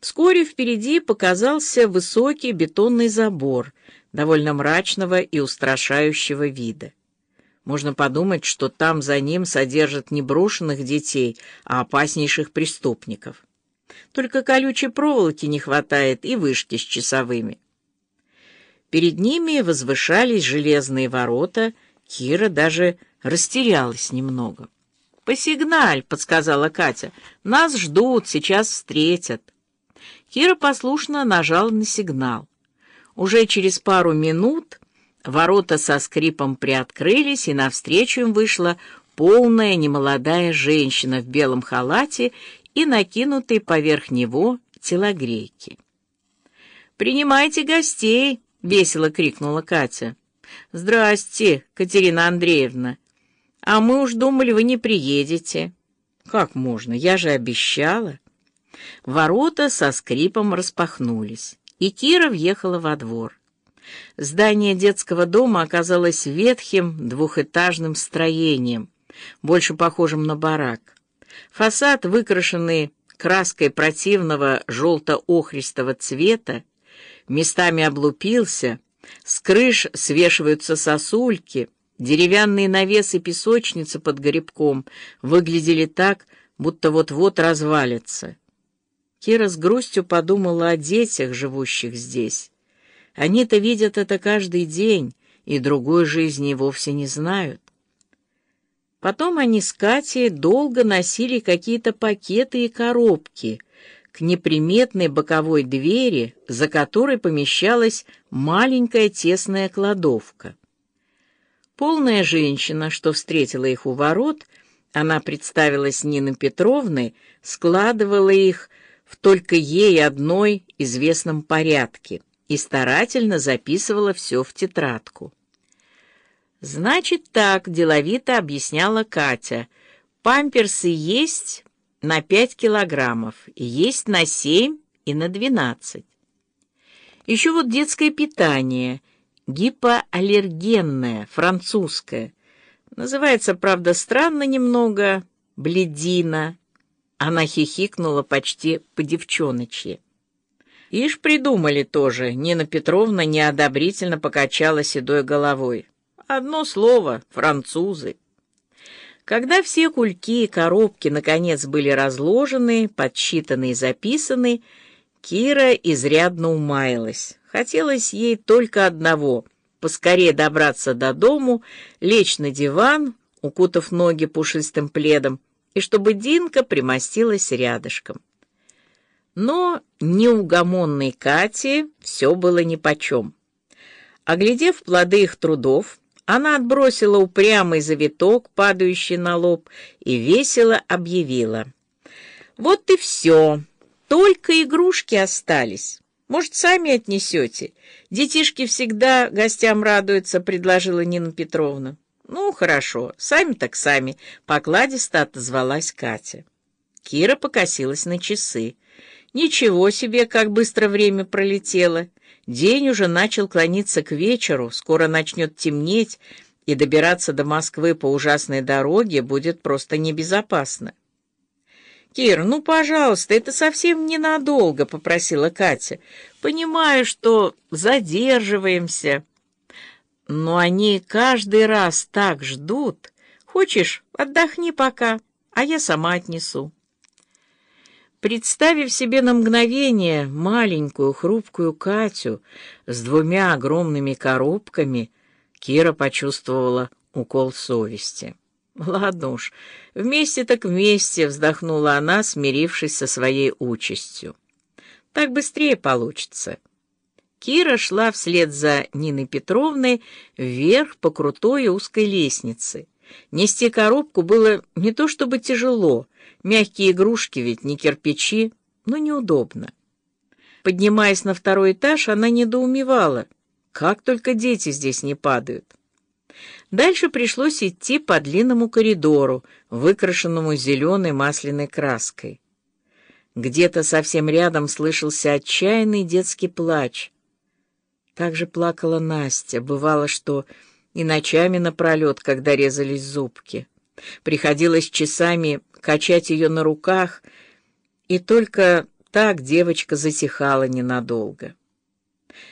Вскоре впереди показался высокий бетонный забор, довольно мрачного и устрашающего вида. Можно подумать, что там за ним содержат не брошенных детей, а опаснейших преступников. Только колючей проволоки не хватает и вышки с часовыми. Перед ними возвышались железные ворота, Кира даже растерялась немного. «Посигналь», — подсказала Катя, — «нас ждут, сейчас встретят». Кира послушно нажала на сигнал. Уже через пару минут ворота со скрипом приоткрылись, и навстречу им вышла полная немолодая женщина в белом халате и накинутой поверх него телогрейки. «Принимайте гостей!» — весело крикнула Катя. «Здрасте, Катерина Андреевна!» А мы уж думали, вы не приедете. Как можно? Я же обещала. Ворота со скрипом распахнулись, и Кира въехала во двор. Здание детского дома оказалось ветхим двухэтажным строением, больше похожим на барак. Фасад, выкрашенный краской противного желто-охристого цвета, местами облупился, с крыш свешиваются сосульки — Деревянные навесы песочницы под грибком выглядели так, будто вот-вот развалятся. Кира с грустью подумала о детях, живущих здесь. Они-то видят это каждый день и другой жизни вовсе не знают. Потом они с Катей долго носили какие-то пакеты и коробки к неприметной боковой двери, за которой помещалась маленькая тесная кладовка. Полная женщина, что встретила их у ворот, она представилась Ниной Петровной, складывала их в только ей одной известном порядке и старательно записывала все в тетрадку. «Значит так», — деловито объясняла Катя, — «памперсы есть на пять килограммов, есть на семь и на двенадцать. Еще вот детское питание — гипоаллергенная, французская. Называется, правда, странно немного, бледина. Она хихикнула почти по-девчоночьи. Ишь придумали тоже, Нина Петровна неодобрительно покачала седой головой. Одно слово — французы. Когда все кульки и коробки наконец были разложены, подсчитаны и записаны, Кира изрядно умаялась. Хотелось ей только одного — поскорее добраться до дому, лечь на диван, укутав ноги пушистым пледом, и чтобы Динка примостилась рядышком. Но неугомонной Кате все было нипочем. Оглядев плоды их трудов, она отбросила упрямый завиток, падающий на лоб, и весело объявила. «Вот и все, только игрушки остались». Может, сами отнесете? Детишки всегда гостям радуются, предложила Нина Петровна. Ну, хорошо, сами так сами, покладисто отозвалась Катя. Кира покосилась на часы. Ничего себе, как быстро время пролетело. День уже начал клониться к вечеру, скоро начнет темнеть, и добираться до Москвы по ужасной дороге будет просто небезопасно. «Кир, ну, пожалуйста, это совсем ненадолго», — попросила Катя. «Понимаю, что задерживаемся, но они каждый раз так ждут. Хочешь, отдохни пока, а я сама отнесу». Представив себе на мгновение маленькую хрупкую Катю с двумя огромными коробками, Кира почувствовала укол совести. Ладно уж, вместе так вместе, вздохнула она, смирившись со своей участью. Так быстрее получится. Кира шла вслед за Ниной Петровной вверх по крутой узкой лестнице. Нести коробку было не то чтобы тяжело, мягкие игрушки ведь не кирпичи, но неудобно. Поднимаясь на второй этаж, она недоумевала, как только дети здесь не падают. Дальше пришлось идти по длинному коридору, выкрашенному зеленой масляной краской. Где-то совсем рядом слышался отчаянный детский плач. Так же плакала Настя. Бывало, что и ночами напролет, когда резались зубки. Приходилось часами качать ее на руках, и только Так девочка затихала ненадолго.